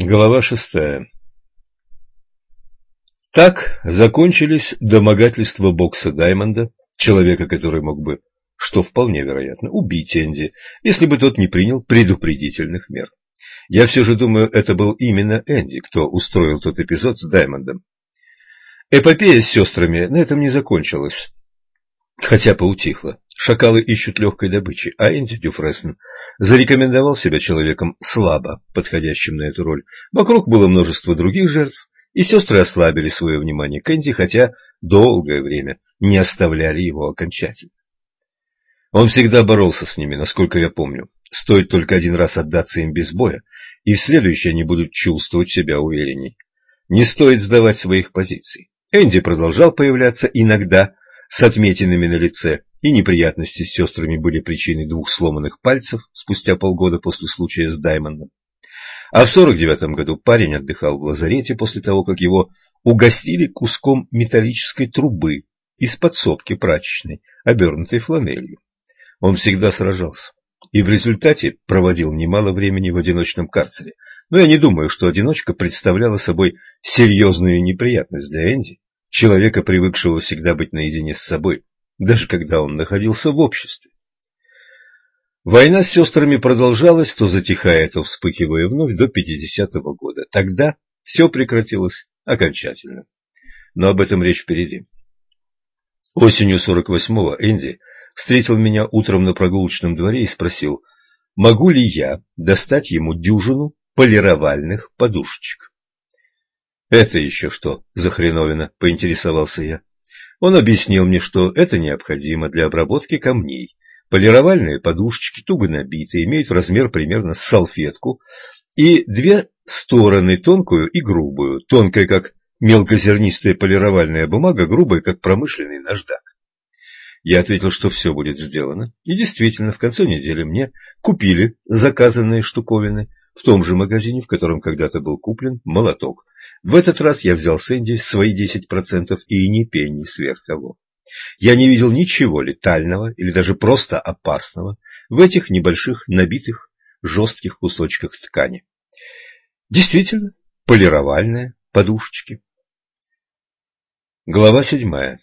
Глава шестая Так закончились домогательства бокса Даймонда, человека, который мог бы, что вполне вероятно, убить Энди, если бы тот не принял предупредительных мер. Я все же думаю, это был именно Энди, кто устроил тот эпизод с Даймондом. Эпопея с сестрами на этом не закончилась, хотя поутихла. Шакалы ищут легкой добычи, а Энди Дюфрессен зарекомендовал себя человеком слабо подходящим на эту роль. Вокруг было множество других жертв, и сестры ослабили свое внимание к Энди, хотя долгое время не оставляли его окончательно. Он всегда боролся с ними, насколько я помню. Стоит только один раз отдаться им без боя, и в следующий они будут чувствовать себя уверенней. Не стоит сдавать своих позиций. Энди продолжал появляться иногда с отметинами на лице, и неприятности с сестрами были причиной двух сломанных пальцев спустя полгода после случая с Даймондом. А в 49 году парень отдыхал в лазарете после того, как его угостили куском металлической трубы из подсобки прачечной, обернутой фланелью. Он всегда сражался и в результате проводил немало времени в одиночном карцере. Но я не думаю, что одиночка представляла собой серьезную неприятность для Энди, человека, привыкшего всегда быть наедине с собой даже когда он находился в обществе. Война с сестрами продолжалась, то затихая, то вспыхивая вновь до 50-го года. Тогда все прекратилось окончательно. Но об этом речь впереди. Осенью 48-го Энди встретил меня утром на прогулочном дворе и спросил, могу ли я достать ему дюжину полировальных подушечек. «Это еще что за хреновина?» – поинтересовался я. Он объяснил мне, что это необходимо для обработки камней. Полировальные подушечки, туго набитые, имеют размер примерно с салфетку и две стороны, тонкую и грубую, тонкая, как мелкозернистая полировальная бумага, грубая, как промышленный наждак. Я ответил, что все будет сделано, и действительно, в конце недели мне купили заказанные штуковины в том же магазине, в котором когда-то был куплен молоток, в этот раз я взял с Энди свои 10% и ни пенни сверх того. Я не видел ничего летального или даже просто опасного в этих небольших, набитых, жестких кусочках ткани. Действительно, полировальные подушечки. Глава седьмая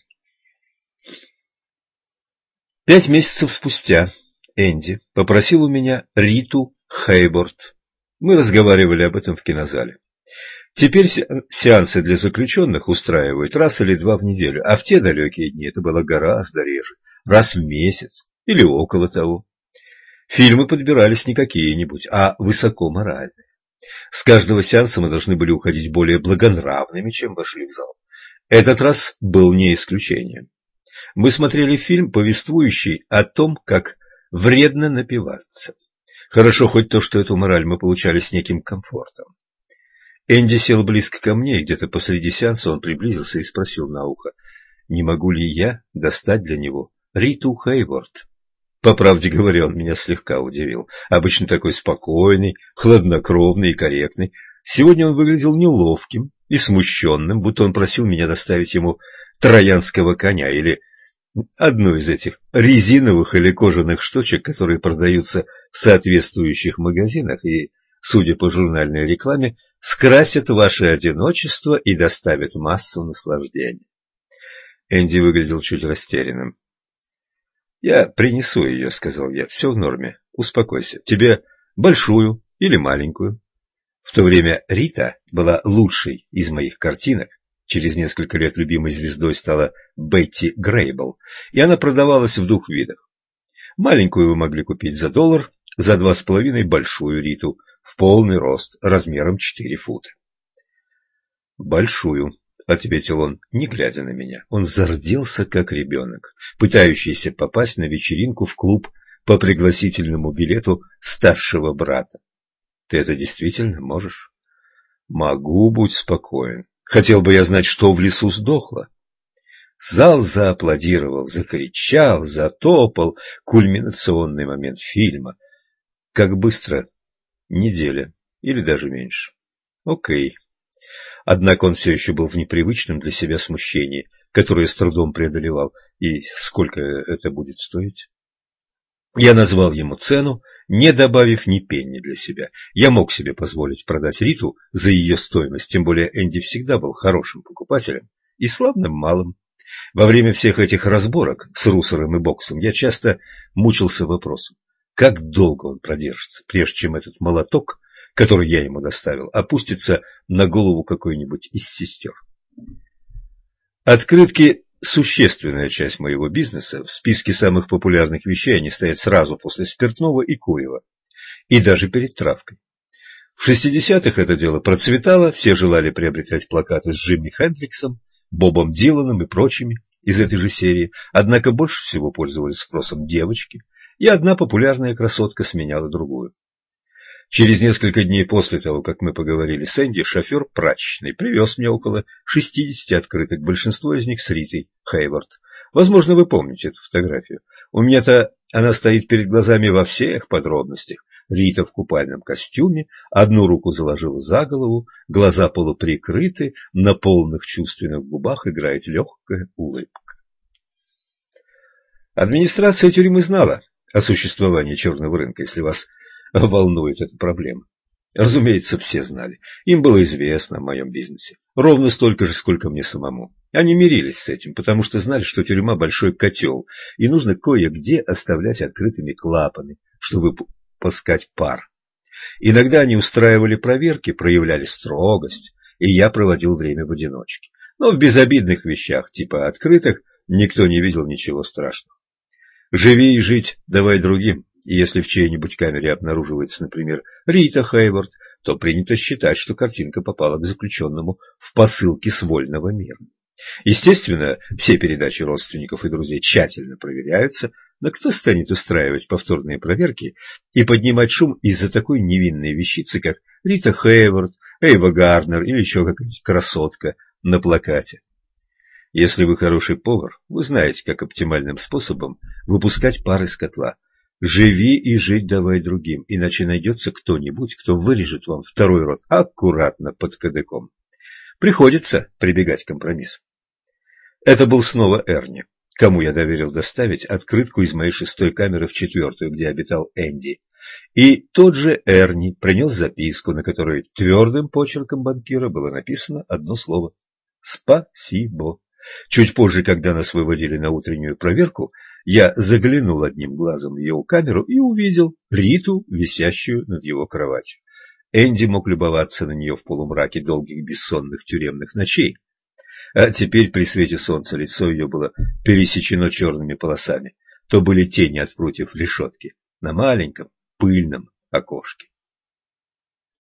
Пять месяцев спустя Энди попросил у меня Риту Хейборд. Мы разговаривали об этом в кинозале. Теперь сеансы для заключенных устраивают раз или два в неделю, а в те далекие дни это было гораздо реже, раз в месяц или около того. Фильмы подбирались не какие-нибудь, а высокоморальные. С каждого сеанса мы должны были уходить более благонравными, чем вошли в зал. Этот раз был не исключением. Мы смотрели фильм, повествующий о том, как вредно напиваться. Хорошо хоть то, что эту мораль мы получали с неким комфортом. Энди сел близко ко мне, где-то посреди сеанса он приблизился и спросил на ухо, не могу ли я достать для него Риту Хейворд. По правде говоря, он меня слегка удивил. Обычно такой спокойный, хладнокровный и корректный. Сегодня он выглядел неловким и смущенным, будто он просил меня доставить ему троянского коня или одну из этих резиновых или кожаных штучек, которые продаются в соответствующих магазинах и, судя по журнальной рекламе, скрасит ваше одиночество и доставит массу наслаждения. Энди выглядел чуть растерянным. «Я принесу ее», — сказал я. «Все в норме. Успокойся. Тебе большую или маленькую?» В то время Рита была лучшей из моих картинок. Через несколько лет любимой звездой стала Бетти Грейбл, и она продавалась в двух видах. Маленькую вы могли купить за доллар, за два с половиной большую Риту в полный рост, размером четыре фута. «Большую», — ответил он, не глядя на меня. Он зарделся, как ребенок, пытающийся попасть на вечеринку в клуб по пригласительному билету старшего брата. «Ты это действительно можешь?» «Могу, будь спокоен. Хотел бы я знать, что в лесу сдохло». Зал зааплодировал, закричал, затопал. Кульминационный момент фильма. Как быстро Неделя. Или даже меньше. Окей. Однако он все еще был в непривычном для себя смущении, которое с трудом преодолевал. И сколько это будет стоить? Я назвал ему цену, не добавив ни пенни для себя. Я мог себе позволить продать Риту за ее стоимость, тем более Энди всегда был хорошим покупателем и славным малым. Во время всех этих разборок с Русором и Боксом я часто мучился вопросом, как долго он продержится, прежде чем этот молоток, который я ему доставил, опустится на голову какой-нибудь из сестер. Открытки – существенная часть моего бизнеса. В списке самых популярных вещей они стоят сразу после спиртного и курева. И даже перед травкой. В 60-х это дело процветало, все желали приобретать плакаты с Джимми Хендриксом, Бобом Диланом и прочими из этой же серии, однако больше всего пользовались спросом девочки, и одна популярная красотка сменяла другую. Через несколько дней после того, как мы поговорили с Энди, шофер прачечный привез мне около 60 открыток, большинство из них с Ритой Хейвард. Возможно, вы помните эту фотографию. У меня-то она стоит перед глазами во всех подробностях. Рита в купальном костюме, одну руку заложила за голову, глаза полуприкрыты, на полных чувственных губах играет легкая улыбка. Администрация тюрьмы знала о существовании черного рынка, если вас волнует эта проблема. Разумеется, все знали. Им было известно о моем бизнесе. Ровно столько же, сколько мне самому. Они мирились с этим, потому что знали, что тюрьма – большой котел, и нужно кое-где оставлять открытыми клапаны, чтобы выпускать пар. Иногда они устраивали проверки, проявляли строгость, и я проводил время в одиночке. Но в безобидных вещах, типа открытых, никто не видел ничего страшного. Живи и жить давай другим. И если в чьей-нибудь камере обнаруживается, например, Рита Хейвард, то принято считать, что картинка попала к заключенному в посылке с вольного мира. Естественно, все передачи родственников и друзей тщательно проверяются, но кто станет устраивать повторные проверки и поднимать шум из-за такой невинной вещицы, как Рита Хейвард, Эйва Гарнер или еще какая-нибудь красотка на плакате? Если вы хороший повар, вы знаете, как оптимальным способом выпускать пар из котла. Живи и жить давай другим, иначе найдется кто-нибудь, кто вырежет вам второй рот аккуратно под кадыком. Приходится прибегать к компромиссу. Это был снова Эрни, кому я доверил доставить открытку из моей шестой камеры в четвертую, где обитал Энди. И тот же Эрни принес записку, на которой твердым почерком банкира было написано одно слово «Спасибо». Чуть позже, когда нас выводили на утреннюю проверку, я заглянул одним глазом в его камеру и увидел Риту, висящую над его кроватью. Энди мог любоваться на нее в полумраке долгих бессонных тюремных ночей. А теперь при свете солнца лицо ее было пересечено черными полосами. То были тени от прутьев решетки на маленьком пыльном окошке.